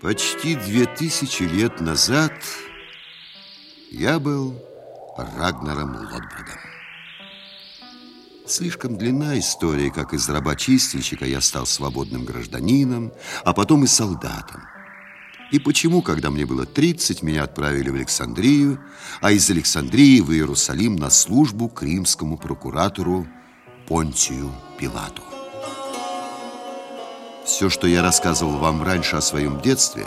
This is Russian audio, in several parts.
Почти две тысячи лет назад я был Рагнаром Лодбродом. Слишком длинна история, как из рабочистильщика я стал свободным гражданином, а потом и солдатом. И почему, когда мне было 30, меня отправили в Александрию, а из Александрии в Иерусалим на службу к римскому прокуратору Понтию Пилату. Все, что я рассказывал вам раньше о своем детстве,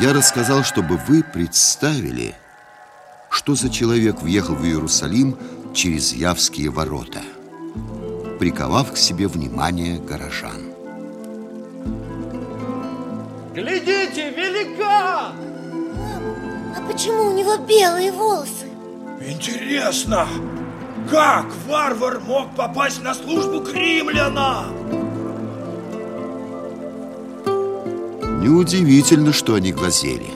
я рассказал, чтобы вы представили, что за человек въехал в Иерусалим через Явские ворота, приковав к себе внимание горожан. Глядите, великан! А почему у него белые волосы? Интересно, как варвар мог попасть на службу к римлянам? Неудивительно, что они глазели.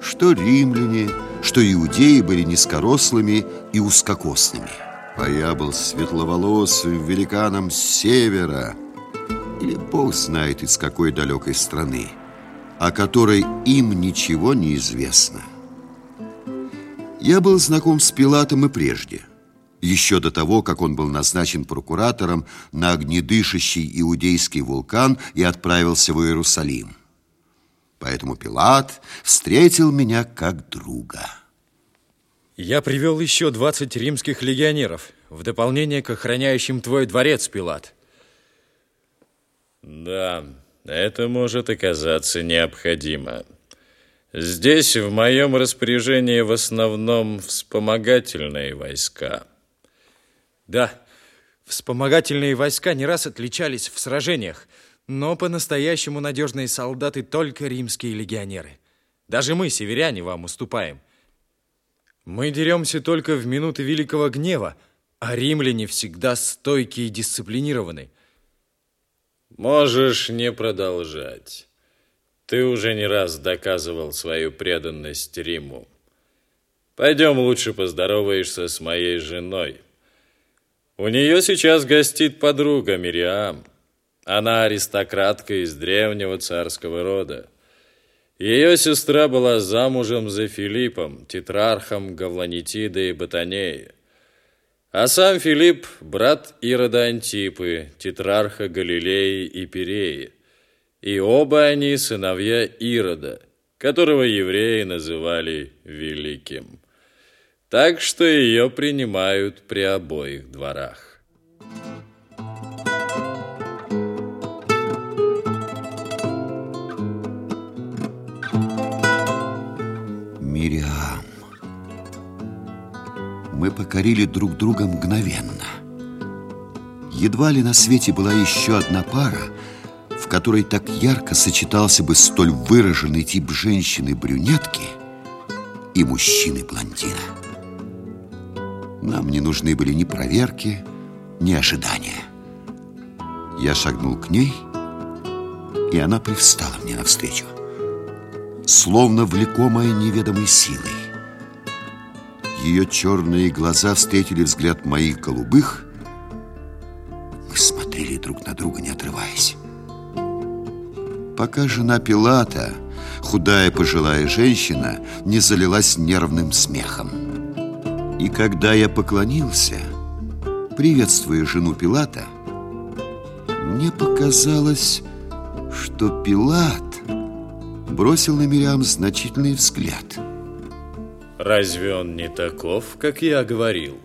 Что римляне, что иудеи были низкорослыми и узкокосными. А я был светловолосым великаном с севера, или бог знает из какой далекой страны, о которой им ничего не известно. Я был знаком с Пилатом и прежде – еще до того, как он был назначен прокуратором на огнедышащий иудейский вулкан и отправился в Иерусалим. Поэтому Пилат встретил меня как друга. Я привел еще 20 римских легионеров в дополнение к охраняющим твой дворец, Пилат. Да, это может оказаться необходимо. Здесь в моем распоряжении в основном вспомогательные войска. Да, вспомогательные войска не раз отличались в сражениях, но по-настоящему надежные солдаты только римские легионеры. Даже мы, северяне, вам уступаем. Мы деремся только в минуты великого гнева, а римляне всегда стойкие и дисциплинированы. Можешь не продолжать. Ты уже не раз доказывал свою преданность Риму. Пойдем лучше поздороваешься с моей женой. У нее сейчас гостит подруга Мириам. Она аристократка из древнего царского рода. Ее сестра была замужем за Филиппом, тетрархом Гавланитида и Батанеи. А сам Филипп – брат Ирода Антипы, тетрарха Галилеи и Переи. И оба они сыновья Ирода, которого евреи называли Великим. Так что ее принимают при обоих дворах. Мы покорили друг друга мгновенно. Едва ли на свете была еще одна пара, в которой так ярко сочетался бы столь выраженный тип женщины-брюнетки и мужчины-блондина. Нам не нужны были ни проверки, ни ожидания. Я шагнул к ней, и она привстала мне навстречу словно влекомая неведомой силой. Ее черные глаза встретили взгляд моих голубых. Мы смотрели друг на друга, не отрываясь. Пока жена Пилата, худая пожилая женщина, не залилась нервным смехом. И когда я поклонился, приветствуя жену Пилата, мне показалось, что Пилат бросил на Мириам значительный взгляд. Разве он не таков, как я говорил?